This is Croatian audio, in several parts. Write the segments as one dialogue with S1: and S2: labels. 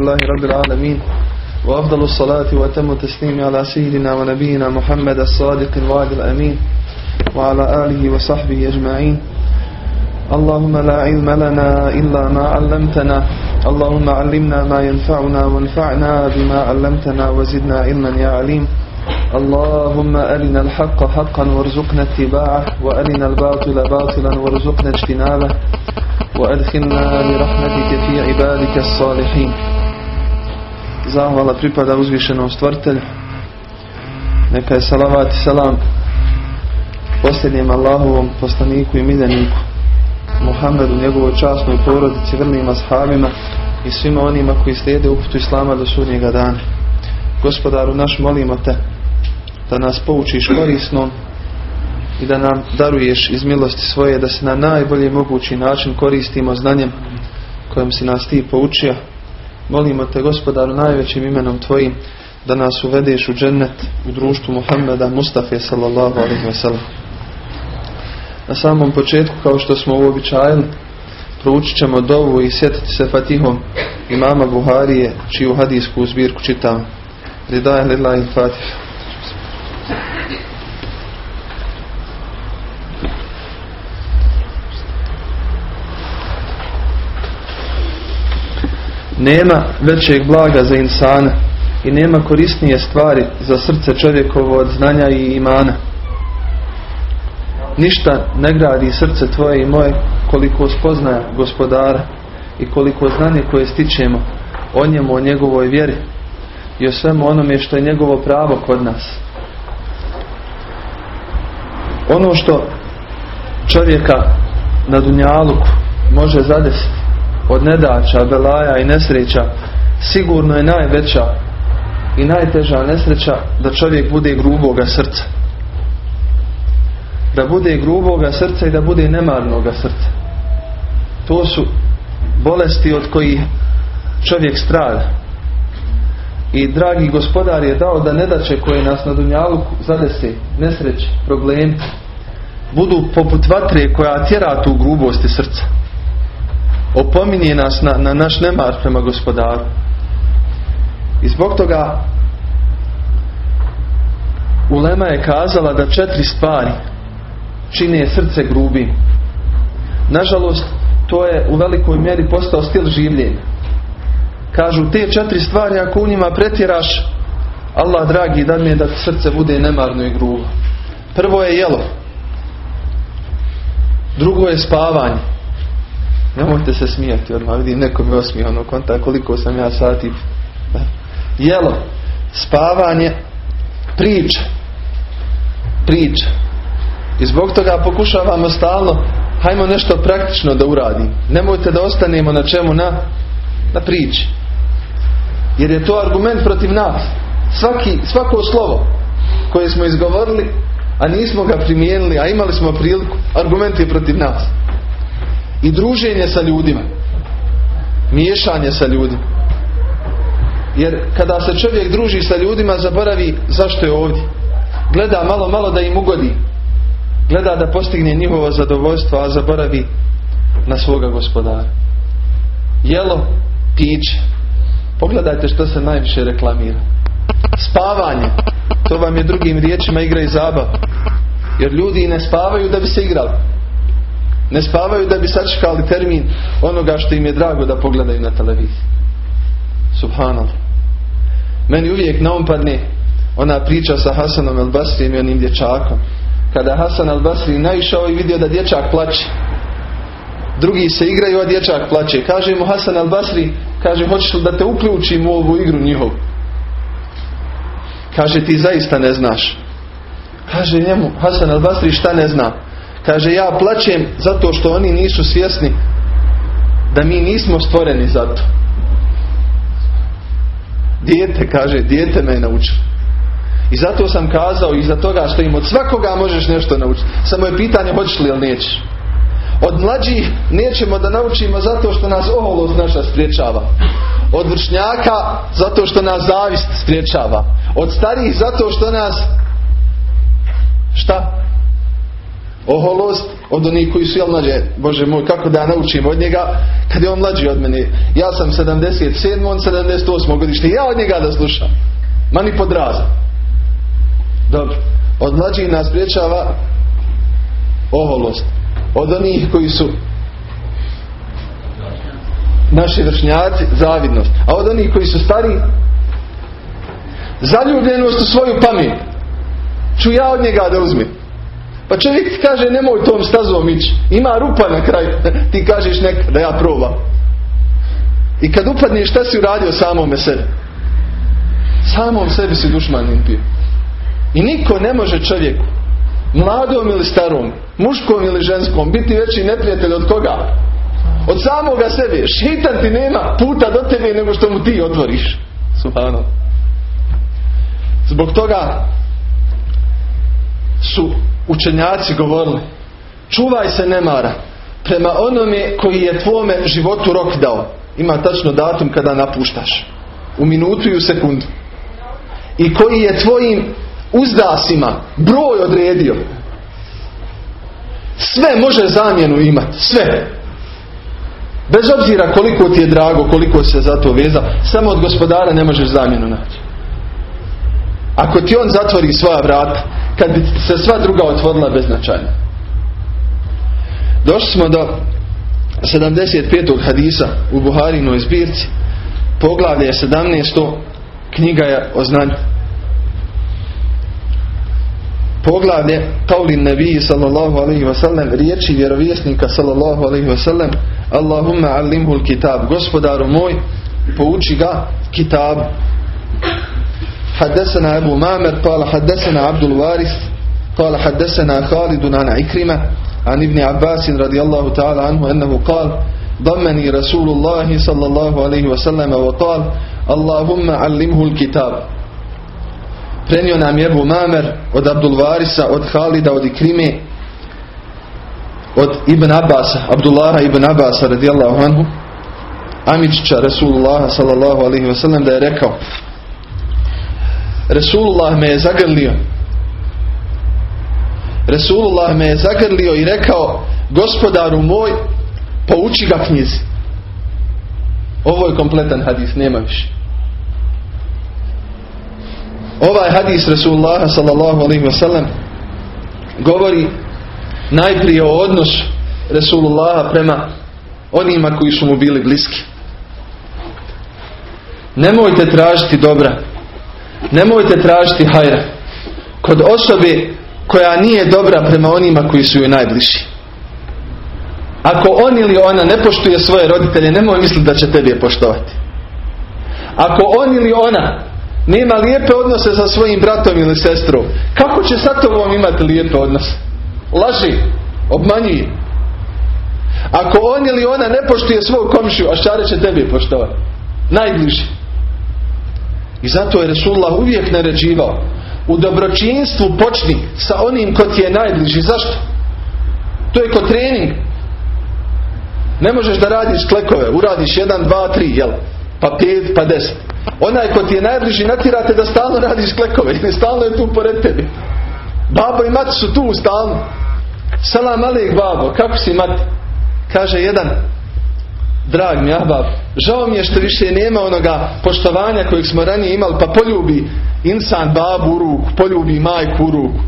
S1: لله رب العالمين. وأفضل الصلاة وأتم التسليم على سيدنا ونبينا محمد الصادق الوعد الأمين وعلى آله وصحبه أجمعين. اللهم لا علم لنا إلا ما علمتنا. اللهم علمنا ما ينفعنا وانفعنا بما علمتنا وزدنا علما يا عليم. اللهم أرنا الحق حقا وارزقنا اتباعه وأرنا الباطل باطلا وارزقنا اجتنابه وأدخلنا برحمتك في عبادك الصالحين. Zahvala pripada uzvišenom stvrtelju. Neka je salavat i salam posljednjem Allahovom poslaniku i miljeniku Muhammedu, njegovoj časnoj porodici, vrlim ashabima i svima onima koji slijede uputu Islama do sudnjega dana. Gospodaru naš molimo te da nas poučiš korisnom i da nam daruješ iz milosti svoje da se na najbolji mogući način koristimo znanjem kojim si nas ti poučio. Molimo te gospodaru najvećim imenom tvojim da nas uvedeš u džennet u društvu Muhammeda Mustafa sallallahu alaihi wasallam. Na samom početku kao što smo uobičajili proučit ćemo dovu i sjetiti se fatihom imama Buharije čiju hadijsku zbirku čitam. Ridaj lillahi fatih. Nema većeg blaga za insana i nema korisnije stvari za srce čovjekovo od znanja i imana. Ništa ne gradi srce tvoje i moje koliko spoznaja gospodara i koliko znanje koje stičemo o njemu, o njegovoj vjeri i o svemu onome što je njegovo pravo kod nas. Ono što čovjeka na dunjaluku može zadesiti od nedača, belaja i nesreća sigurno je najveća i najteža nesreća da čovjek bude gruboga srca. Da bude gruboga srca i da bude nemarnoga srca. To su bolesti od kojih čovjek strada. I dragi gospodar je dao da nedaće koje nas na dunjalu zadese, nesreće, problemi, budu poput vatre koja tjera tu grubosti srca opominje nas na, na naš nemar prema gospodaru. I zbog toga Ulema je kazala da četiri stvari čine srce grubim. Nažalost, to je u velikoj mjeri postao stil življenja. Kažu, te četiri stvari ako u njima pretjeraš, Allah dragi da mi je da srce bude nemarno i grubo. Prvo je jelo. Drugo je spavanje. Nemojte se smijati odmah, vidim neko mi osmije ono konta koliko sam ja sati. Jelo, spavanje, priča. Priča. I zbog toga pokušavamo stalno, hajmo nešto praktično da uradim. Nemojte da ostanemo na čemu na, na priči. Jer je to argument protiv nas. Svaki, svako slovo koje smo izgovorili, a nismo ga primijenili, a imali smo priliku, argument je protiv nas i druženje sa ljudima. Miješanje sa ljudima. Jer kada se čovjek druži sa ljudima zaboravi zašto je ovdje. Gleda malo malo da im ugodi. Gleda da postigne njihovo zadovoljstvo, a zaboravi na svoga gospodara. Jelo, piće. Pogledajte što se najviše reklamira. Spavanje. To vam je drugim riječima igra i zabav. Jer ljudi ne spavaju da bi se igrali. Ne spavaju da bi sačekali termin onoga što im je drago da pogledaju na televiziji. Subhanallah. Meni uvijek naumpadne ona priča sa Hasanom el Basrijem i onim dječakom. Kada Hasan el Basri naišao i vidio da dječak plaće. Drugi se igraju, a dječak plaće. Kaže mu Hasan el Basri, kaže hoćeš li da te uključim u ovu igru njihovu? Kaže ti zaista ne znaš. Kaže njemu Hasan el Basri šta ne zna? Kaže ja plaćem zato što oni nisu svjesni da mi nismo stvoreni za to. Dijete, kaže, dijete me je naučilo. I zato sam kazao, iza toga što im od svakoga možeš nešto naučiti. Samo je pitanje hoćeš li ili nećeš. Od mlađih nećemo da naučimo zato što nas oholost naša spriječava. Od vršnjaka zato što nas zavist spriječava. Od starijih zato što nas šta? Oholost od onih koji su jel mlađe, Bože moj, kako da naučim od njega, kad je on mlađi od mene. Ja sam 77, on 78 godište, ja od njega da slušam. Ma ni pod Dobro. Od mlađih nas priječava oholost. Od onih koji su naši vršnjaci, zavidnost. A od onih koji su stari, zaljubljenost u svoju pamet. Ću ja od njega da uzmem. Pa čovjek ti kaže nemoj tom stazom ići. Ima rupa na kraju. Ti kažeš nek da ja probam. I kad upadneš šta si uradio samome sebi? Samom sebi si dušman impio. I niko ne može čovjeku, mladom ili starom, muškom ili ženskom, biti veći neprijatelj od koga? Od samoga sebe. Šitan ti nema puta do tebe nego što mu ti otvoriš. Subhano. Zbog toga su učenjaci govorili čuvaj se nemara prema onome koji je tvome životu rok dao. Ima tačno datum kada napuštaš. U minutu i u sekundu. I koji je tvojim uzdasima broj odredio. Sve može zamjenu imati. Sve. Bez obzira koliko ti je drago, koliko se za to veza, samo od gospodara ne možeš zamjenu naći. Ako ti on zatvori svoja vrata, kad bi se sva druga otvorila beznačajno. Došli smo do 75. hadisa u Buharinoj zbirci. Poglavlje je 17. Knjiga je o znanju. Poglavlje Kaulin Nebiji sallallahu alaihi wasallam riječi vjerovjesnika sallallahu alaihi wasallam Allahumma allimhul kitab gospodaru moj pouči ga kitab حدثنا أبو مامر قال حدثنا عبد الوارث قال حدثنا خالد عن عكرمة عن ابن عباس رضي الله تعالى عنه أنه قال ضمني رسول الله صلى الله عليه وسلم وقال اللهم علمه الكتاب prenio nam je Ebu Mamer od Abdul Varisa, od Halida, od Ikrime, od Ibn Abasa, Abdullaha Ibn Abasa radijallahu anhu, Amičića Rasulullah sallallahu alaihi wasallam da je rekao Resulullah me je zagrlio. Resulullah me je zagrlio i rekao gospodaru moj pouči ga knjizi. Ovo je kompletan hadis, nema više. Ovaj hadis Resulullah sallallahu alaihi wasallam govori najprije o odnosu Resulullaha prema onima koji su mu bili bliski. Nemojte tražiti dobra Nemojte tražiti hajra kod osobe koja nije dobra prema onima koji su joj najbliži. Ako on ili ona ne poštuje svoje roditelje, nemoj misliti da će tebi poštovati. Ako on ili ona nema lijepe odnose sa svojim bratom ili sestrom, kako će sa tobom imati lijepe odnose? Laži, obmanjuje. Ako on ili ona ne poštuje svog komšiju, a šta će tebi poštovati? Najbliži. I zato je Resulullah uvijek naređivao u dobročinstvu počni sa onim ko ti je najbliži. Zašto? To je ko trening. Ne možeš da radiš klekove. Uradiš jedan, dva, tri, jel? Pa pet, pa deset. Onaj ko ti je najbliži natirate da stalno radiš klekove. Stalno je tu pored tebi. Babo i mati su tu stalno. Salam alik babo, kako si mati? Kaže jedan drag mi Ahbab, žao mi je što više nema onoga poštovanja kojeg smo ranije imali, pa poljubi insan babu u ruku, poljubi majku u ruku.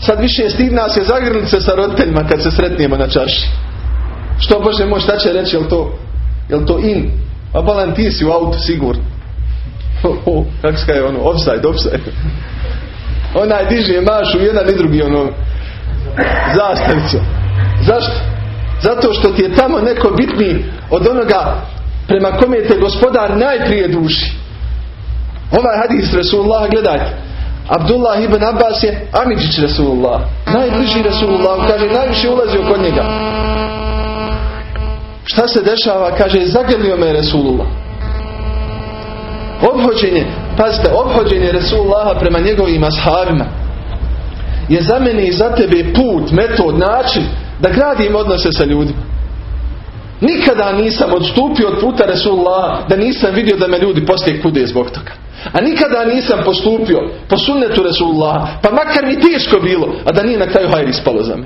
S1: Sad više stid nas je zagrlit se sa roditeljima kad se sretnijemo na čaši. Što Bože moj, šta će reći, jel to, jel to in? A balan ti si u autu, sigurno. Kako je ono, offside, offside. Onaj diže mašu, jedan i drugi ono, zastavica. Zašto? Zato što ti je tamo neko bitniji od onoga prema kome te gospodar najprije duši. Ovaj hadis Resulullah, gledajte. Abdullah ibn Abbas je Amidžić Resulullah. Najbliži Resulullah. Kaže, najviše ulazio kod njega. Šta se dešava? Kaže, zagrlio me Resulullah. Obhođenje, pazite, obhođenje Resulullaha prema njegovim ashabima je za mene i za tebe put, metod, način da gradim odnose sa ljudima. Nikada nisam odstupio od puta Resulullah da nisam vidio da me ljudi poslije kude zbog toga. A nikada nisam postupio po sunnetu Resulullah, pa makar mi teško bilo, a da nije na kraju hajr ispalo za me.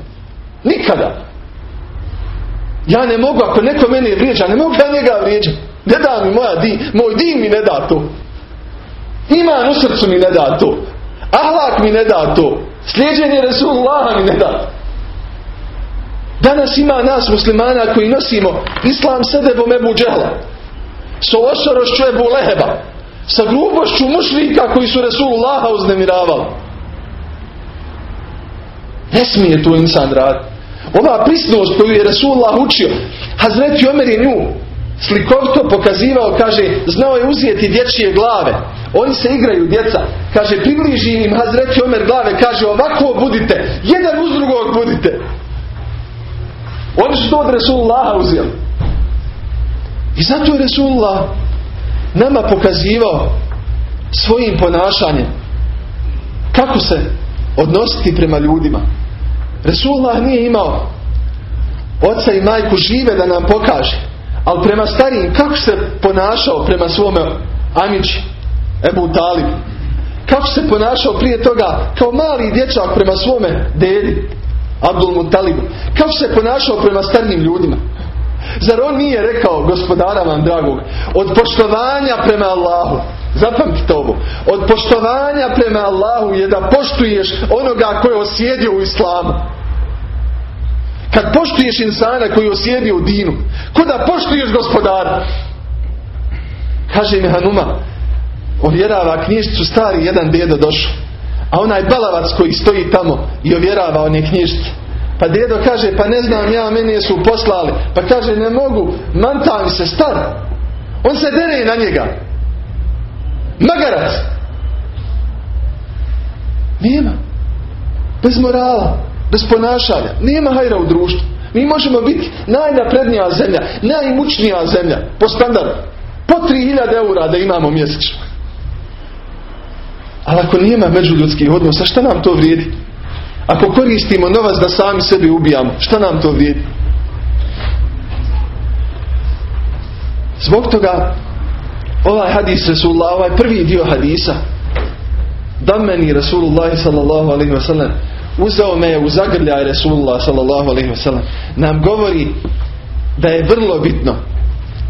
S1: Nikada. Ja ne mogu, ako neko mene vrijeđa, ne mogu ja njega vrijeđati. Ne da mi moja di, moj din mi ne da to. Iman u srcu mi ne da to. Ahlak mi ne da to. Slijeđenje Resulullah mi ne da. Danas ima nas muslimana koji nosimo islam sedebom Ebu Džehla. Sa ošarošću Ebu Leheba. Sa grubošću mušlika koji su Resulullaha uznemiravali. Ne smije to insan raditi. Ova prisnost koju je Resulullah učio, Hazreti Omer je nju slikovito pokazivao, kaže, znao je uzijeti dječje glave. Oni se igraju, djeca. Kaže, približi im Hazreti Omer glave, kaže, ovako budite, jedan uz drugog budite. Oni su to od Resulullaha uzeli. I zato je Resulullah nama pokazivao svojim ponašanjem kako se odnositi prema ljudima. Resulullah nije imao oca i majku žive da nam pokaže. Ali prema starijim, kako se ponašao prema svome Amići, Ebu Talib? Kako se ponašao prije toga kao mali dječak prema svome dedi, Abdul Mutalibu? Kako se ponašao prema starijim ljudima? Zar on nije rekao, gospodara vam dragog, od poštovanja prema Allahu, zapamtite ovo, od poštovanja prema Allahu je da poštuješ onoga koji je osjedio u islamu. Kad poštuješ insana koji je osjedio u dinu, ko da poštuješ gospodara? Kaže mi Hanuma, ovjerava knjižicu stari jedan dedo došao. A onaj balavac koji stoji tamo i ovjerava one knjižice. Pa dedo kaže, pa ne znam ja, meni su poslali. Pa kaže, ne mogu, manta mi se star. On se dere na njega. Magarac. Nema. Bez morala, bez ponašanja. Nema hajra u društvu. Mi možemo biti najnaprednija zemlja, najimućnija zemlja po standardu. Po 3000 eura da imamo mjesečno. Ali ako nema međuljudskih odnosa, šta nam to vrijedi? Ako koristimo novac da sami sebi ubijamo, šta nam to vrijedi? Zbog toga ovaj hadis Rasulullah, ovaj prvi dio hadisa da meni Rasulullah sallallahu alaihi wasallam uzeo me u zagrljaj Rasulullah sallallahu alaihi wasallam nam govori da je vrlo bitno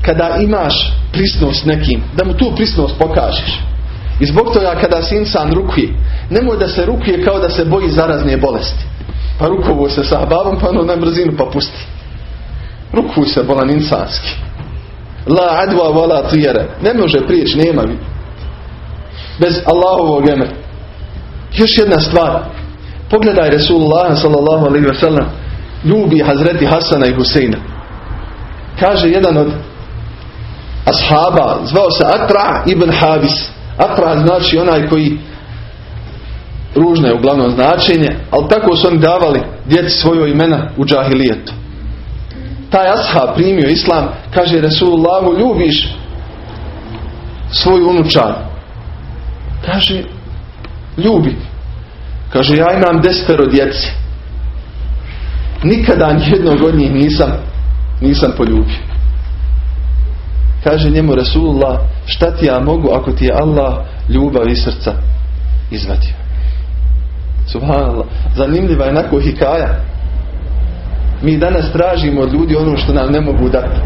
S1: kada imaš prisnost nekim da mu tu prisnost pokažeš i zbog toga kada se insan rukuje nemoj da se rukuje kao da se boji zarazne bolesti pa rukovo se sa babom pa ono na brzinu pa pusti rukuj se bolan insanski La adva wala tijere. Ne može prijeći, nema. Bez Allahovog eme. Još jedna stvar. Pogledaj Resulullah sallallahu alaihi wa sallam ljubi Hazreti Hasana i Huseina. Kaže jedan od ashaba, zvao se Atra ibn Habis. Atra znači onaj koji ružno je uglavnom značenje, ali tako su oni davali djeci svojo imena u džahilijetu taj ashab primio islam, kaže Resulullahu ljubiš svoju unučan. Kaže, ljubi. Kaže, ja imam desetero djeci. Nikada nijednog od njih nisam, nisam poljubio. Kaže njemu Resulullah, šta ti ja mogu ako ti je Allah ljubav iz srca izvadio. Subhanallah. Zanimljiva je nako hikaja mi danas tražimo od ljudi ono što nam ne mogu dati.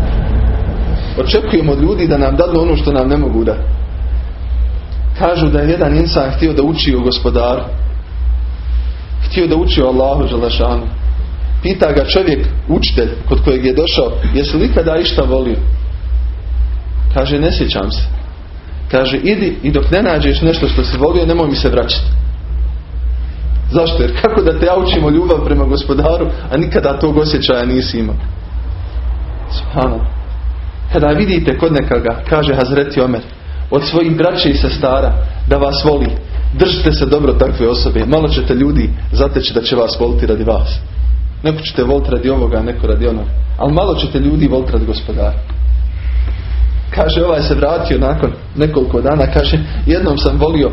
S1: Očekujemo od ljudi da nam dadu ono što nam ne mogu dati. Kažu da je jedan insan htio da uči o gospodaru. Htio da uči o Allahu Želešanu. Pita ga čovjek, učitelj, kod kojeg je došao, jesi li ikada išta volio? Kaže, ne sjećam se. Kaže, idi i dok ne nađeš nešto što si volio, nemoj mi se vraćati. Zašto? Jer kako da te ja učimo ljubav prema gospodaru, a nikada tog osjećaja nisi imao. Subhano. Kada vidite kod nekaga, kaže Hazreti Omer, od svojih braća i sestara, da vas voli, držite se dobro takve osobe. Malo ćete ljudi zateći da će vas voliti radi vas. Neko ćete voliti radi ovoga, neko radi onoga. Ali malo ćete ljudi voliti radi gospodara. Kaže, ovaj se vratio nakon nekoliko dana, kaže, jednom sam volio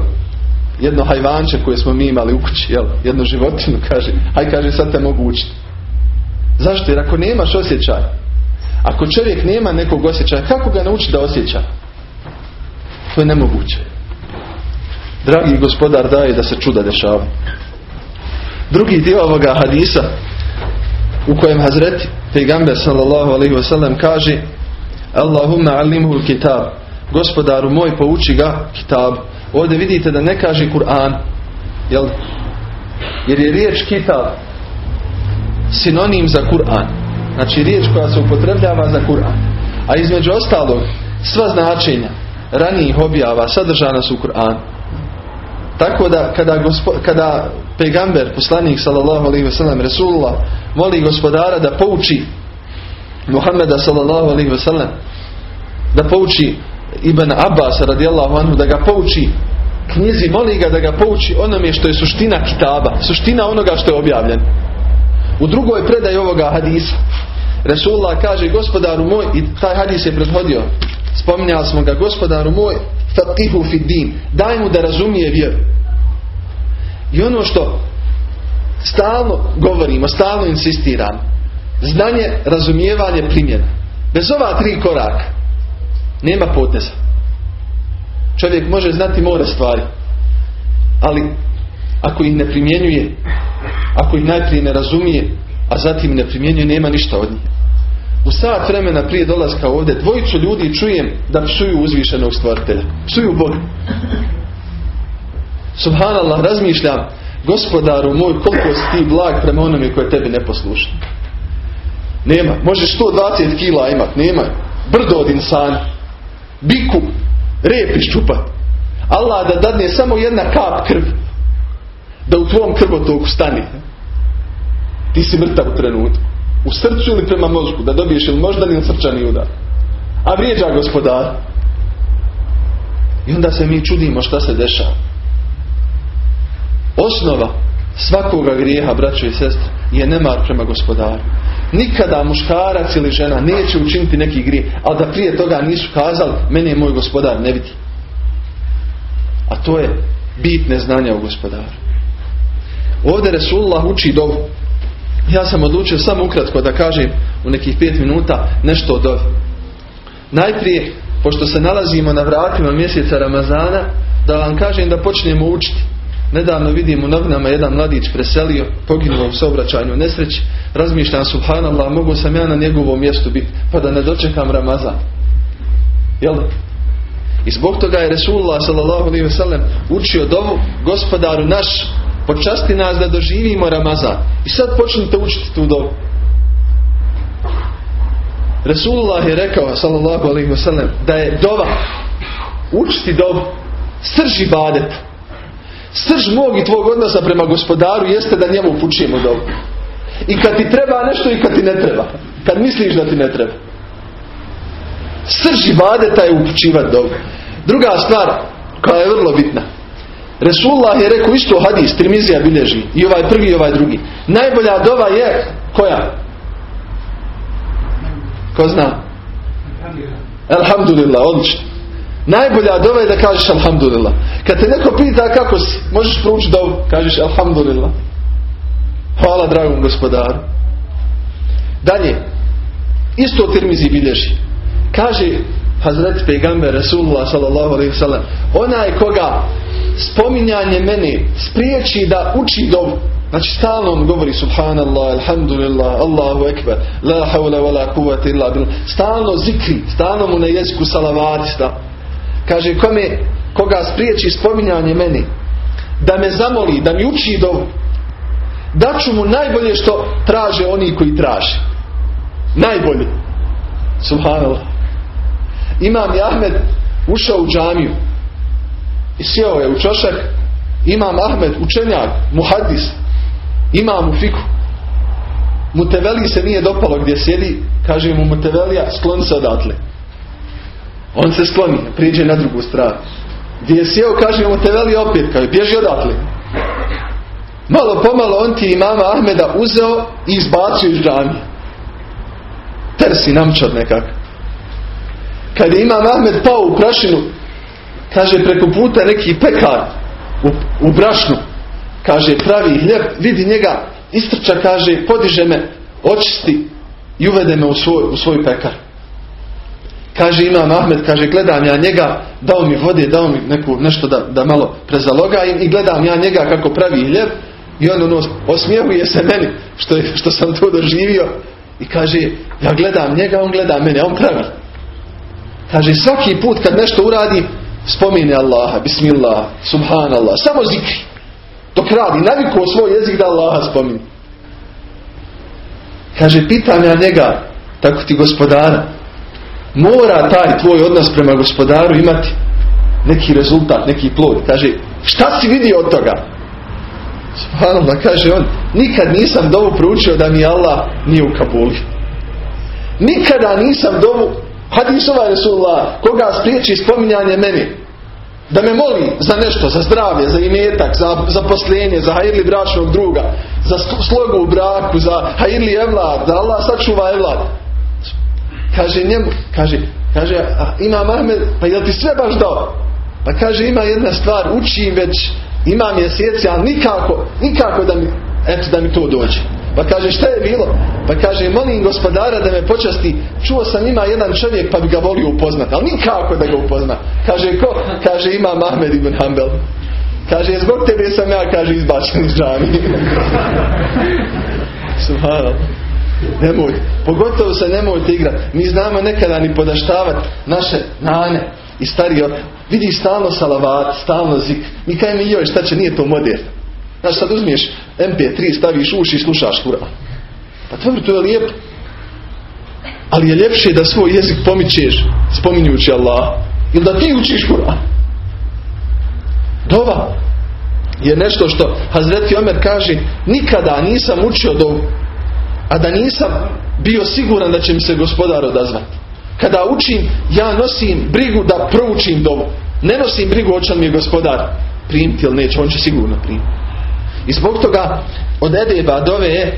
S1: jedno hajvanče koje smo mi imali u kući, jel? jednu životinu, kaže, aj kaže sad te mogu učiti. Zašto? Jer ako nemaš osjećaj, ako čovjek nema nekog osjećaja, kako ga nauči da osjeća? To je nemoguće. dragi gospodar daje da se čuda dešava. Drugi dio ovoga hadisa u kojem Hazreti Pejgamber sallallahu alaihi wasallam kaže Allahumma alimhu kitab gospodaru moj pouči ga kitab. Ovdje vidite da ne kaže Kur'an jel? jer je riječ kitab sinonim za Kur'an. Znači riječ koja se upotrebljava za Kur'an. A između ostalog sva značenja ranijih objava sadržana su u Kur'an tako da kada, gospo, kada pegamber, poslanik sallallahu alaihi wasallam Resulullah moli gospodara da pouči Muhammeda sallallahu alaihi wasallam da pouči Ibn Abbas radijallahu anhu da ga pouči knjizi, moli ga da ga pouči onome što je suština kitaba, suština onoga što je objavljeno. U drugoj predaji ovoga hadisa Resulullah kaže gospodaru moj i taj hadis je prethodio spominjali smo ga gospodaru moj fatihu fid din daj mu da razumije vjeru i ono što stalno govorimo stalno insistiramo znanje, razumijevanje, primjena bez ova tri koraka nema poteza čovjek može znati more stvari ali ako ih ne primjenjuje ako ih najprije ne razumije a zatim ne primjenjuje nema ništa od njih u sat vremena prije dolaska ovdje dvojicu ljudi čujem da psuju uzvišenog stvoritelja. Psuju Boga. Subhanallah, razmišljam, gospodaru moj, koliko si ti blag prema onome koje tebi ne posluša. Nema. Možeš 120 kila imat. Nema. Brdo od insana. Biku. Rep iščupat. Allah da dadne samo jedna kap krv. Da u tvom krvotoku stani. Ti si mrtav u trenutku u srcu ili prema mozgu, da dobiješ ili moždan ili srčani udar. A vrijeđa gospodar. I onda se mi čudimo šta se dešava. Osnova svakoga grijeha, braćo i sestre, je nemar prema gospodaru. Nikada muškarac ili žena neće učiniti neki grijeh, ali da prije toga nisu kazali, mene je moj gospodar ne vidi. A to je bitne znanja u gospodaru. Ovdje Resulullah uči dovu. Ja sam odlučio samo ukratko da kažem u nekih pet minuta nešto od Najprije, pošto se nalazimo na vratima mjeseca Ramazana, da vam kažem da počnemo učiti. Nedavno vidim u novinama jedan mladić preselio, poginuo u saobraćanju nesreći. Razmišljam, subhanallah, mogu sam ja na njegovom mjestu biti, pa da ne dočekam Ramazan. Jel I zbog toga je Resulullah s.a.v. učio dovu gospodaru naš Počasti nas da doživimo Ramazan. I sad počnite učiti tu dobu. Resulullah je rekao, sallallahu alaihi wasallam, da je dova, učiti dobu, srž ibadet. Srž mog i tvog odnosa prema gospodaru jeste da njemu upućujemo dobu. I kad ti treba nešto i kad ti ne treba. Kad misliš da ti ne treba. Srž ibadeta je upućivati dobu. Druga stvar koja je vrlo bitna. Resulullah je rekao isto hadis, Trimizija bilježi. I ovaj prvi i ovaj drugi. Najbolja dova je koja? Ko zna? Alhamdulillah, odlično. Najbolja dova je da kažeš Alhamdulillah. Kad te neko pita kako si, možeš proučiti dovu, kažeš Alhamdulillah. Hvala dragom gospodaru. Dalje. Isto Tirmizi bilježi. Kaže Hazret Pejgamber Rasulullah sallallahu alaihi sallam onaj koga spominjanje mene spriječi da uči dovu znači stalno on govori subhanallah alhamdulillah allahu ekber la hawla wa la illa billah stalno zikri stalno mu na jeziku salavati kaže kome koga spriječi spominjanje mene da me zamoli da mi uči dovu daću mu najbolje što traže oni koji traže najbolje subhanallah Imam Ahmed ušao u džamiju i sjeo je u čošak. Imam Ahmed učenjak, muhadis, imam u fiku. Muteveli se nije dopalo gdje sjedi, kaže mu Mutevelija, sklon se odatle. On se skloni, priđe na drugu stranu. Gdje je sjeo, kaže mu Muteveli opet, kaže, bježi odatle. Malo pomalo on ti imama Ahmeda uzeo i izbacio iz džamije. Tersi namčar nekak. Kad je imam Ahmed pao u prašinu, kaže preko puta neki pekar u, u brašnu, kaže pravi hljeb, vidi njega, istrča, kaže, podiže me, očisti i uvede me u svoj, u svoj pekar. Kaže Imam Ahmed, kaže gledam ja njega, dao mi vode, dao mi neku, nešto da, da malo prezalogajim i gledam ja njega kako pravi ljev i on ono osmijehuje se meni što, što sam to doživio i kaže ja gledam njega, on gleda mene, on pravi. Kaže svaki put kad nešto uradi spomine Allaha, bismillah, subhanallah, samo zikri. Dok radi, navikuo svoj jezik da Allaha spomine. Kaže, pitam ja njega, tako ti gospodara, mora taj tvoj odnos prema gospodaru imati neki rezultat, neki plod. Kaže, šta si vidio od toga? Subhanallah, kaže on, nikad nisam dovu proučio da mi Allah nije u Kabuli. Nikada nisam dovu, hadis ovaj Resulullah, koga spriječi spominjanje meni, da me moli za nešto, za zdravlje, za imetak, za zaposlenje, za hajirli bračnog druga, za slogu u braku, za hajirli evlad, da Allah sačuva evlad. Kaže njemu, kaže, kaže, a ima Mahmed, pa jel ti sve baš dao? Pa kaže, ima jedna stvar, učim već, ima mjeseci, ali nikako, nikako da mi, eto da mi to dođe. Pa kaže šta je bilo? Pa kaže molim gospodara da me počasti. Čuo sam ima jedan čovjek pa bi ga volio upoznati. Ali nikako da ga upozna. Kaže ko? Kaže ima Mahmed ibn Hanbel. Kaže zbog tebe sam ja kaže izbačen iz džami. Subhanallah. Nemoj. Pogotovo se nemojte igrati. Mi znamo nekada ni podaštavati naše nane i starije. Vidi stalno salavat, stalno zik. Mi kaj mi joj šta će, nije to moderno. Znaš, sad uzmiješ MP3, staviš uši i slušaš Kur'an. Pa dobro, to je lijepo. Ali je ljepše da svoj jezik pomičeš spominjući Allah. Ili da ti učiš Kur'an. Dova je nešto što Hazreti Omer kaže nikada nisam učio dovu a da nisam bio siguran da će mi se gospodar odazvati. Kada učim, ja nosim brigu da proučim dovu. Ne nosim brigu hoće mi je gospodar primiti ili neće, on će sigurno primiti. I zbog toga od edeba dove je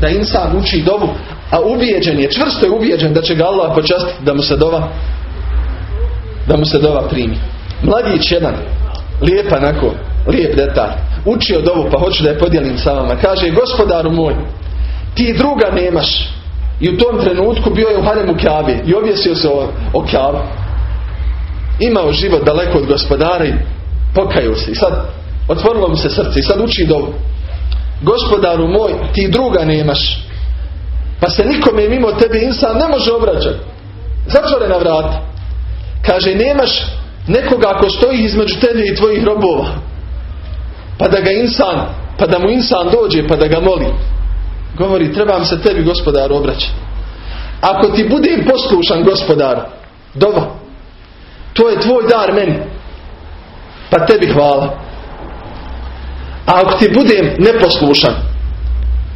S1: da insan uči dovu, a ubijeđen je, čvrsto je ubijeđen da će ga Allah počastiti da mu se dova da mu se dova primi. Mladić jedan, lijepa nako, lijep detalj, učio dovu pa hoću da je podijelim sa vama. Kaže, gospodaru moj, ti druga nemaš. I u tom trenutku bio je u haremu Kjabi i objesio se o, o. Imao život daleko od gospodara i pokaju se. I sad otvorilo mu se srce i sad uči dovu. Gospodaru moj, ti druga nemaš. Pa se nikome mimo tebe insan ne može obraćati. Zatvorena vrata. Kaže, nemaš nekoga ako stoji između tebe i tvojih robova. Pa da ga insan, pa da mu insan dođe, pa da ga moli. Govori, trebam se tebi gospodaru obraćati. Ako ti budem poslušan gospodar, dova, to je tvoj dar meni. Pa tebi hvala. A ako ti budem neposlušan,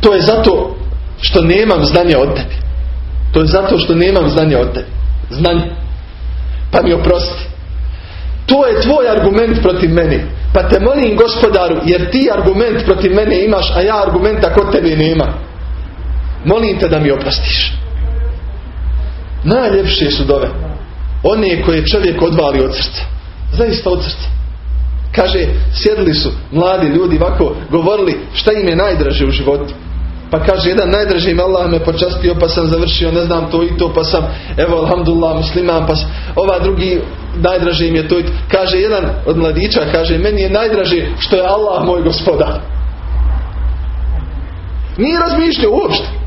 S1: to je zato što nemam znanja od tebi. To je zato što nemam znanja od tebi. Znanje. Pa mi oprosti. To je tvoj argument protiv mene. Pa te molim gospodaru, jer ti argument protiv mene imaš, a ja argumenta kod tebe nema. Molim te da mi oprostiš. Najljepše su dove. One koje čovjek odvali od srca. Zaista od srca. Kaže, sjedili su mladi ljudi ovako, govorili šta im je najdraže u životu. Pa kaže, jedan najdraži im Allah me počastio, pa sam završio, ne znam to i to, pa sam, evo, alhamdulillah, musliman, pa ova drugi, najdraži im je to i to. Kaže, jedan od mladića, kaže, meni je najdraže što je Allah moj gospodar. Nije razmišljao uopšte.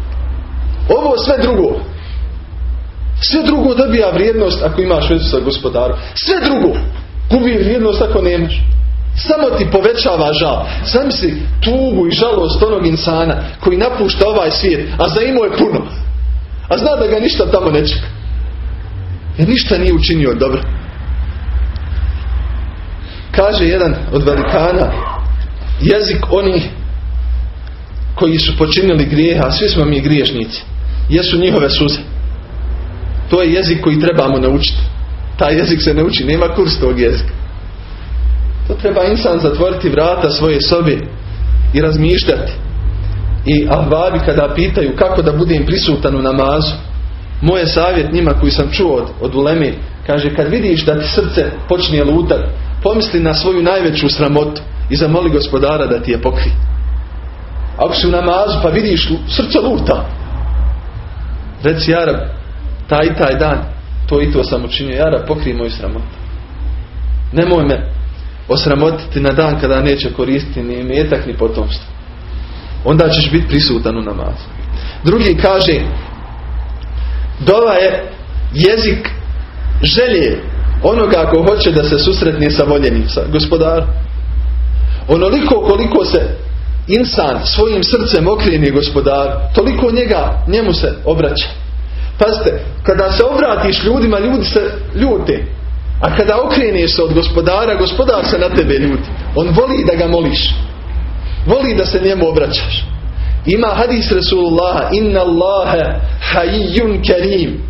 S1: Ovo sve drugo. Sve drugo dobija vrijednost ako imaš vezu sa gospodarom. Sve drugo gubi vrijednost ako nemaš. Samo ti povećava žal. Sam si tugu i žalost onog insana koji napušta ovaj svijet, a za imao je puno. A zna da ga ništa tamo ne čeka. Jer ništa nije učinio dobro. Kaže jedan od velikana, jezik onih koji su počinili grijeha, svi smo mi griješnici, jesu njihove suze. To je jezik koji trebamo naučiti. Taj jezik se ne uči, nema kurs tog jezika. To treba insan zatvoriti vrata svoje sobe i razmišljati. I ahvabi kada pitaju kako da budem prisutan u namazu, moje savjet njima koji sam čuo od, od uleme, kaže kad vidiš da ti srce počne lutat, pomisli na svoju najveću sramotu i zamoli gospodara da ti je pokri. Ako si u namazu pa vidiš srce luta, reci Arab, taj taj dan to i to sam učinio, jara pokrij moju sramotu. Nemoj me osramotiti na dan kada neće koristiti ni metak ni potomstvo. Onda ćeš biti prisutan u namazu. Drugi kaže, dova je jezik želje onoga ko hoće da se susretne sa voljenim, sa gospodar. Onoliko koliko se insan svojim srcem okreni gospodar, toliko njega, njemu se obraća. Pazite, kada se obratiš ljudima, ljudi se ljute. A kada okreneš se od gospodara, gospodar se na tebe ljuti. On voli da ga moliš. Voli da se njemu obraćaš. Ima hadis Rasulullah Inna Allahe hayyun kerim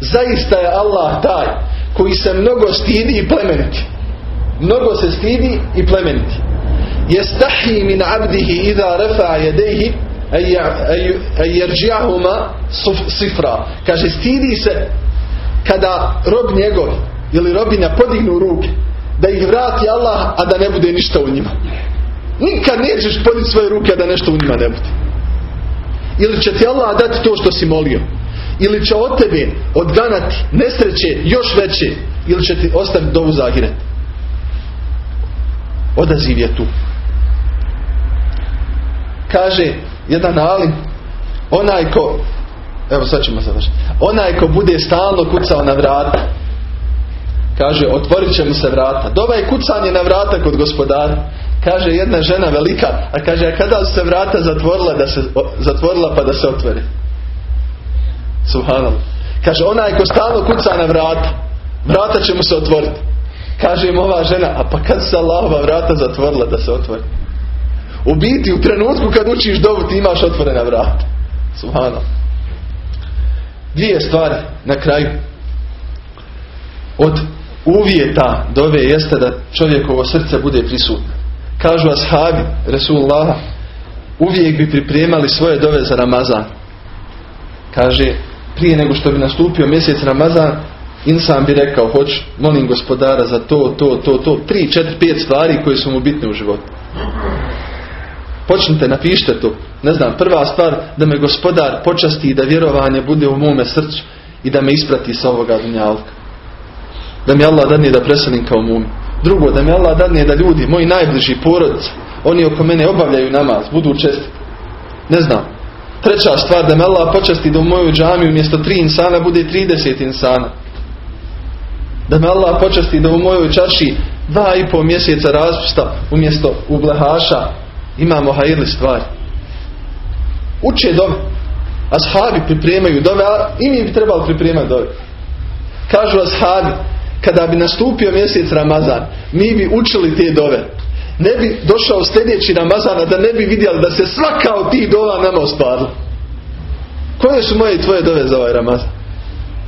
S1: Zaista je Allah taj koji se mnogo stidi i plemeniti. Mnogo se stidi i plemeniti. Jestahi min abdihi idha rafa jedehi jerđiahuma sifra. Kaže stidi se kada rob njegov ili robinja podignu ruke da ih vrati Allah a da ne bude ništa u njima. Nikad nećeš podići svoje ruke a da nešto u njima ne bude. Ili će ti Allah dati to što si molio ili će od tebe odganati nesreće još veće ili će ti ostaviti dovu zagiret. Odaziv je tu. Kaže jedan alim, onaj ko, evo sad ćemo završiti, onaj ko bude stalno kucao na vrata, kaže otvorit će mu se vrata. Dova je kucanje na vrata kod gospodara. Kaže jedna žena velika, a kaže a kada se vrata zatvorila, da se, zatvorila pa da se otvore. Subhanallah. Kaže, onaj ko stalno kuca na vrata, vrata će mu se otvoriti. Kaže im ova žena, a pa kad se Allahova vrata zatvorila da se otvori? U biti, u trenutku kad učiš dovu, ti imaš otvorena vrata. Subhanallah. Dvije stvari na kraju. Od uvjeta dove jeste da čovjekovo srce bude prisutno. Kažu ashabi Resulullah uvijek bi pripremali svoje dove za Ramazan. Kaže prije nego što bi nastupio mjesec Ramazan, insan bi rekao, hoć, molim gospodara za to, to, to, to, tri, četiri, pet stvari koje su mu bitne u životu. Počnite, napišite to. Ne znam, prva stvar, da me gospodar počasti i da vjerovanje bude u mome srcu i da me isprati sa ovoga dunjalka. Da mi Allah dadne da preselim kao mumi. Drugo, da mi Allah dadne da ljudi, moji najbliži porodice, oni oko mene obavljaju namaz, budu česti. Ne znam, Treća stvar, da me Allah počasti da u moju džamiju umjesto tri insana bude 30 insana. Da me Allah počasti da u mojoj čaši dva i pol mjeseca raspusta umjesto ublehaša imamo hajirli stvari. Uče dove. Ashabi pripremaju dove, a i mi bi trebali pripremati dove. Kažu ashabi, kada bi nastupio mjesec Ramazan, mi bi učili te dove ne bi došao sljedeći Ramazana da ne bi vidjeli da se svaka od tih dova nama ostvarila. Koje su moje i tvoje dove za ovaj Ramazan?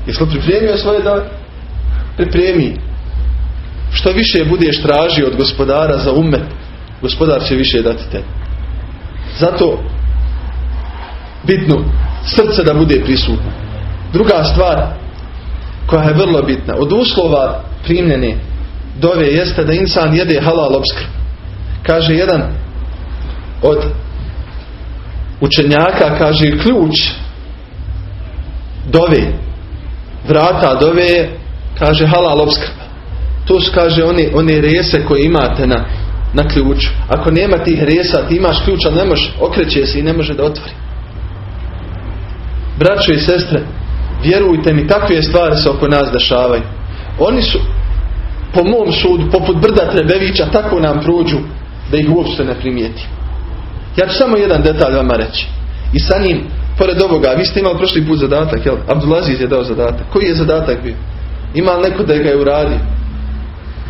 S1: Jesi li pripremio svoje dove? Pripremi. Što više budeš tražio od gospodara za umet, gospodar će više dati te. Zato bitno srce da bude prisutno. Druga stvar koja je vrlo bitna, od uslova primljene dove jeste da insan jede halal obskrb. Kaže jedan od učenjaka, kaže ključ dove, vrata dove kaže halal obskrba. To su, kaže, one, one rese koje imate na, na ključu. Ako nema tih resa, ti imaš ključ, ali ne može, okreće se i ne može da otvori. Braćo i sestre, vjerujte mi, takve stvari se oko nas dešavaju. Oni su, po mom sudu, poput brda Trebevića, tako nam prođu da ih uopšte ne primijeti. Ja ću samo jedan detalj vama reći. I sa njim, pored ovoga, vi ste imali prošli put zadatak, jel? Abdulaziz je dao zadatak. Koji je zadatak bio? Ima li neko da ga je uradio?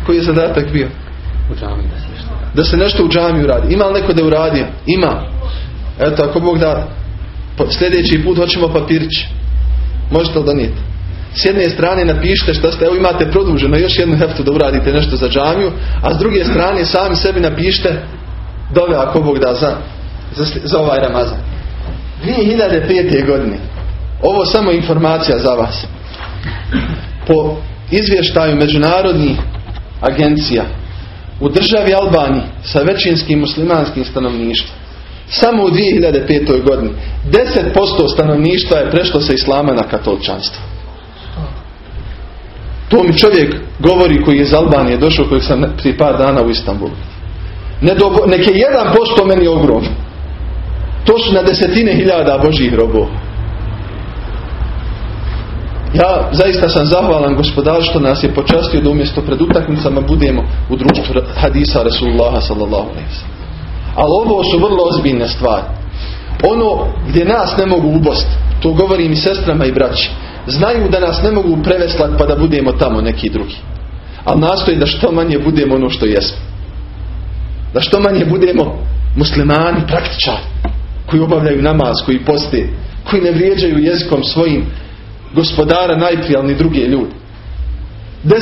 S1: Koji je zadatak bio?
S2: U džami da se
S1: Da se nešto u džami uradi. Ima li neko da je uradio? Ima. Eto, ako Bog da, sljedeći put hoćemo papirić. Možete li donijeti? S jedne strane napišite što ste, evo imate produženo još jednu heftu da uradite nešto za džamiju, a s druge strane sami sebi napišite dove ako Bog da za, za, za ovaj Ramazan. 2005. godine. Ovo samo informacija za vas. Po izvještaju međunarodnih agencija u državi Albaniji sa većinskim muslimanskim stanovništvom samo u 2005. godini 10% stanovništva je prešlo sa islama na katoličanstvo. To mi čovjek govori koji je iz Albanije došao, kojeg sam prije par dana u Istanbulu. Ne do, nek je jedan posto meni ogrom. To su na desetine hiljada Božih robova. Ja zaista sam zahvalan gospodar što nas je počastio da umjesto pred utakmicama budemo u društvu hadisa Rasulullaha sallallahu Ali ovo su vrlo ozbiljne stvari. Ono gdje nas ne mogu ubost, to govorim i sestrama i braći, znaju da nas ne mogu preveslat pa da budemo tamo neki drugi. Ali nastoji da što manje budemo ono što jesmo. Da što manje budemo muslimani, praktičari, koji obavljaju namaz, koji poste, koji ne vrijeđaju jezikom svojim gospodara najprije, ali ni druge ljude. 10%.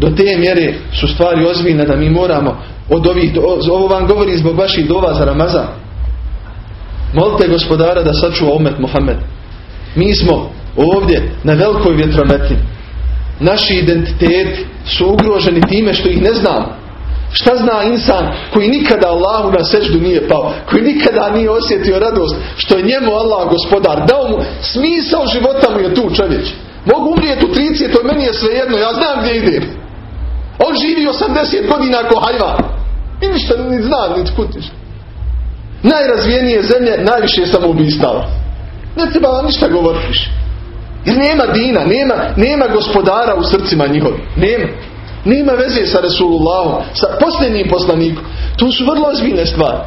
S1: Do te mjere su stvari ozbiljne da mi moramo od ovih, ovo vam govori zbog vaših dova za Ramazan. Molite gospodara da sačuva umet Muhammed. Mi smo ovdje na velikoj vjetrometni. Naši identiteti su ugroženi time što ih ne znamo. Šta zna insan koji nikada Allahu na seždu nije pao, koji nikada nije osjetio radost, što je njemu Allah gospodar, dao mu smisao života mu je tu čovječ. Mogu umrijeti u trici, to meni je svejedno, ja znam gdje idem. On živi 80 godina ako hajva. I ništa ni zna, ni skutiš. Najrazvijenije zemlje, najviše samoubistava. Ne treba vam ništa govoriti Jer nema dina, nema, nema gospodara u srcima njihovi. Nema. Nema veze sa Resulullahom, sa posljednjim poslanikom. To su vrlo ozbiljne stvari.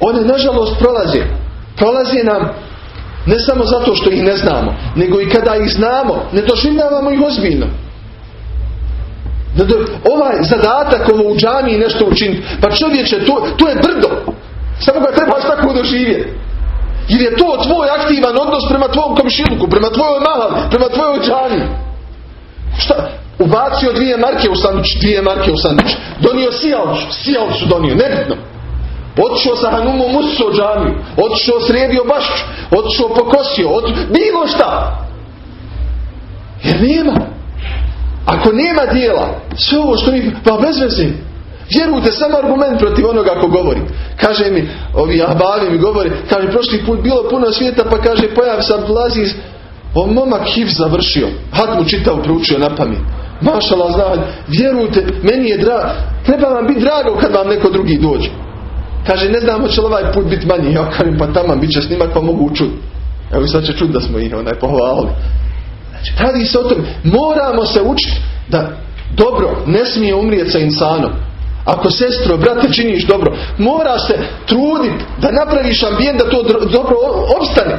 S1: One nažalost prolaze. Prolaze nam ne samo zato što ih ne znamo, nego i kada ih znamo, ne doživljavamo ih ozbiljno. Ovaj zadatak ovo u džamiji nešto učiniti, pa čovječe, to, to je brdo. Samo ga trebaš tako doživjeti. Jer je to tvoj aktivan odnos prema tvojom komšilku, prema tvojoj mahal, prema tvojoj džani. Šta? Ubacio dvije marke u sanduč, dvije marke u sanduč. Donio sijalču, sijalču donio, nebitno. Otišao sa Hanumu Musu džamiju, otišao sredio bašću, otišao pokosio, od... bilo šta. Jer nema. Ako nema dijela, sve ovo što mi, pa bez veze. Vjerujte, samo argument protiv onoga ako govori. Kaže mi, ovi ahbavi mi govori, kaže prošli put bilo puno svijeta pa kaže pojavi sam dolazi on momak HIV završio, hat mu čitav na pamet. Mašala zna, vjerujte, meni je drago, treba vam biti drago kad vam neko drugi dođe. Kaže, ne znamo će li ovaj put biti manji. Ja kažem, pa tamo bit će snimak pa mogu čuti. Evo sad će čuti da smo ih onaj pohvalili. Znači, radi se o tom, moramo se učiti da dobro ne smije umrijeti sa insanom. Ako sestro, brate, činiš dobro, mora se truditi da napraviš ambijent da to dobro obstane.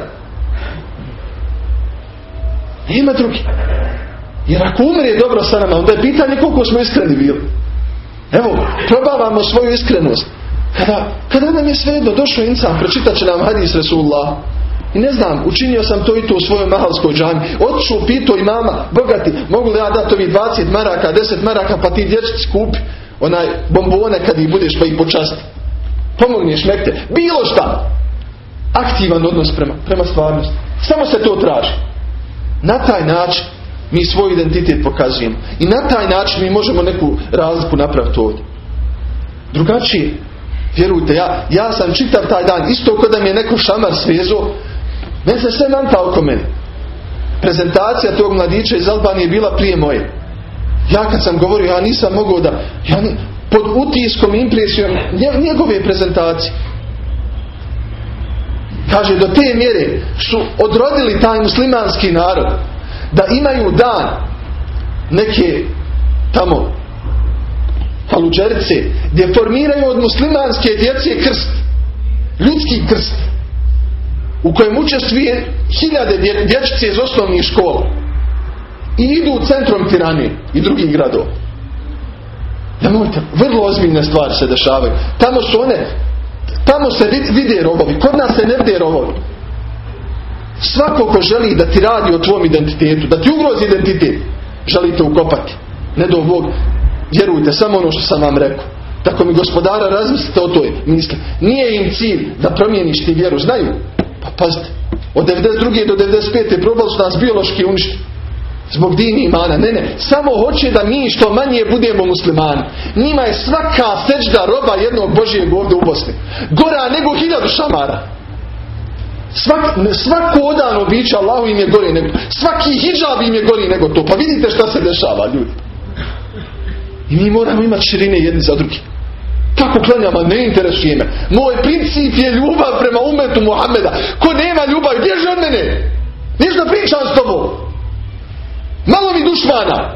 S1: Nema drugi. Jer ako umre dobro sa nama, onda je pitanje koliko smo iskreni bili. Evo, probavamo svoju iskrenost. Kada, kada nam je svejedno došao insan, pročitat će nam hadis Resulullah. I ne znam, učinio sam to i to u svojoj mahalskoj džami. Otišao, pitao i mama, bogati, mogu li ja dati ovih 20 maraka, 10 maraka, pa ti dječici kupi onaj bombone kad ih budeš pa ih počasti. Pomogneš mekte. Bilo šta. Aktivan odnos prema, prema stvarnosti. Samo se to traži. Na taj način mi svoj identitet pokazujemo. I na taj način mi možemo neku razliku napraviti ovdje. Drugačije, vjerujte, ja, ja sam čitav taj dan, isto kod da mi je neko šamar svezo, meni se sve nanta oko mene. Prezentacija tog mladića iz Albanije je bila prije moje. Ja kad sam govorio, ja nisam mogao da, ja ni, pod utiskom impresijom njegove prezentacije. Kaže, do te mjere su odrodili taj muslimanski narod da imaju dan neke tamo haluđerice gdje formiraju od muslimanske djece krst. Ljudski krst. U kojem učestvuje hiljade dječice iz osnovnih škola. I idu centrom tiranije i drugih gradova. Nemojte, vrlo ozbiljne stvari se dešavaju. Tamo su one, tamo se vide robovi, kod nas se ne vide robovi. Svako ko želi da ti radi o tvom identitetu, da ti ugrozi identitet, želite ukopati. Ne do Bog, vjerujte, samo ono što sam vam rekao. Tako mi gospodara razmislite o toj misli. Nije im cilj da promijeniš ti vjeru, znaju? Pa pazite, od 92. do 95. probali su nas biološki uništiti. Zbog dini imana. Ne, ne. Samo hoće da mi što manje budemo muslimani. Njima je svaka seđda roba jednog Božijeg ovdje u Bosni. Gora nego hiljadu šamara. Svak, svako odano biće Allahu im je gori nego, svaki hijab im je gori nego to. Pa vidite šta se dešava ljudi. I mi moramo imati širine jedni za drugi. Kako klanjama, ne interesuje me. Moj princip je ljubav prema umetu Muhameda. Ko nema ljubavi, bježi od mene. Niš da pričam s tobom. Malo mi dušmana.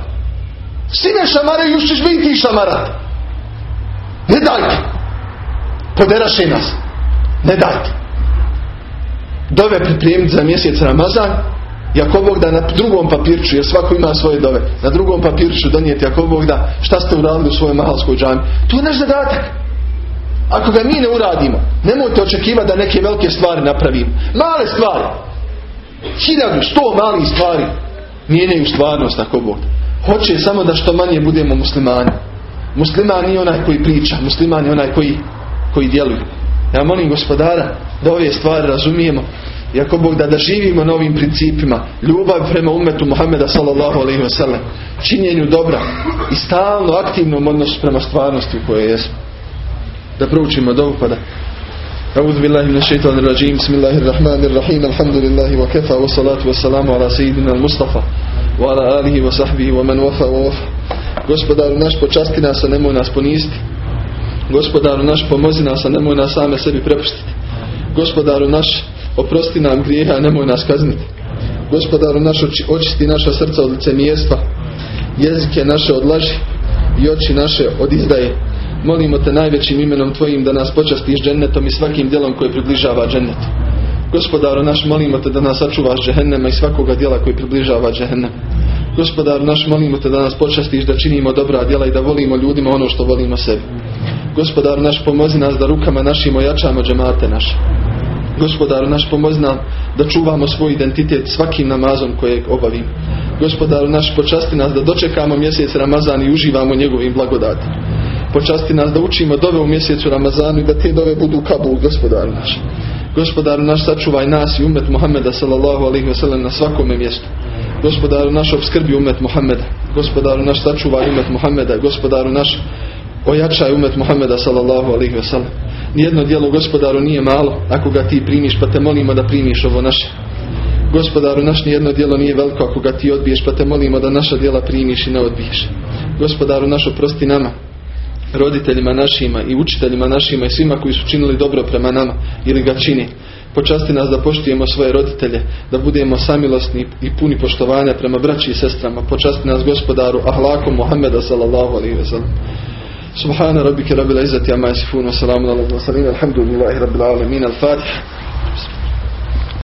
S1: Svi me šamaraju, još ćeš biti šamarat. Ne dajte. Poderaše nas. Ne dajte. Dove pripremiti za mjesec Ramazan. I ako Bog da na drugom papirču, jer svako ima svoje dove, na drugom papirču donijeti ako Bog da šta ste uradili u svojoj mahalskoj džami. To je naš zadatak. Ako ga mi ne uradimo, nemojte očekivati da neke velike stvari napravimo. Male stvari. Hiljadu, sto malih stvari mijenjaju stvarnost ako Bog. Hoće samo da što manje budemo muslimani. Musliman nije onaj koji priča, musliman je onaj koji, koji djeluje. Ja molim gospodara da ove stvari razumijemo i ako Bog da da živimo na ovim principima ljubav prema umetu Muhammeda sallallahu alaihi wa sallam činjenju dobra i stalno aktivnom odnosu prema stvarnosti u kojoj jesmo da proučimo dovu pa da أعوذ بالله من الشيطان الرجيم بسم الله الرحمن الرحيم الحمد لله وكفى والصلاة والسلام على سيدنا المصطفى وعلى آله وصحبه ومن وفى ووفى Gospodaru naš počasti nas, a nemoj nas poniziti. Gospodaru naš pomozi nas, a nemoj nas same sebi prepustiti. Gospodaru naš oprosti nam grijeha, a nemoj nas kazniti. Gospodaru naš očisti naša srca od licemjerstva, jezike naše od laži i oči naše od izdaje. Molimo te najvećim imenom Tvojim da nas počastiš džennetom i svakim djelom koje približava džennetu. Gospodaru naš, molimo te da nas sačuvaš džehennema i svakoga djela koji približava džehennem. Gospodaru naš, molimo te da nas počastiš da činimo dobra djela i da volimo ljudima ono što volimo sebi. Gospodaru naš, pomozi nas da rukama našim ojačamo džemate naše. Gospodaru naš, pomozi nam da čuvamo svoj identitet svakim namazom kojeg obavim. Gospodaru naš, počasti nas da dočekamo mjesec Ramazan i uživamo njegovim blagodatima. Počasti nas da učimo dove u mjesecu Ramazanu i da te dove budu kabul, gospodaru naš. Gospodaru naš, sačuvaj nas i umet Muhammeda sallallahu alaihi wasallam na svakome mjestu. Gospodaru naš, obskrbi umet Muhammeda. Gospodaru naš, sačuvaj umet Muhammeda. Gospodaru naš, ojačaj umet Muhammeda sallallahu alaihi wasallam. Nijedno djelo gospodaru nije malo ako ga ti primiš pa te molimo da primiš ovo naše. Gospodaru naš nijedno djelo nije veliko ako ga ti odbiješ pa te molimo da naša djela primiš i ne odbiješ. Gospodaru naš oprosti nama roditeljima našima i učiteljima našima i svima koji su činili dobro prema nama ili ga čini. Počasti nas da poštujemo svoje roditelje, da budemo samilosni i puni poštovanja prema braći i sestrama. Počasti nas gospodaru ahlakom Muhammeda sallallahu alaihi wa sallam. سبحان ربك رب العزة عما يصفون وسلام على المرسلين الحمد لله رب العالمين الفاتح.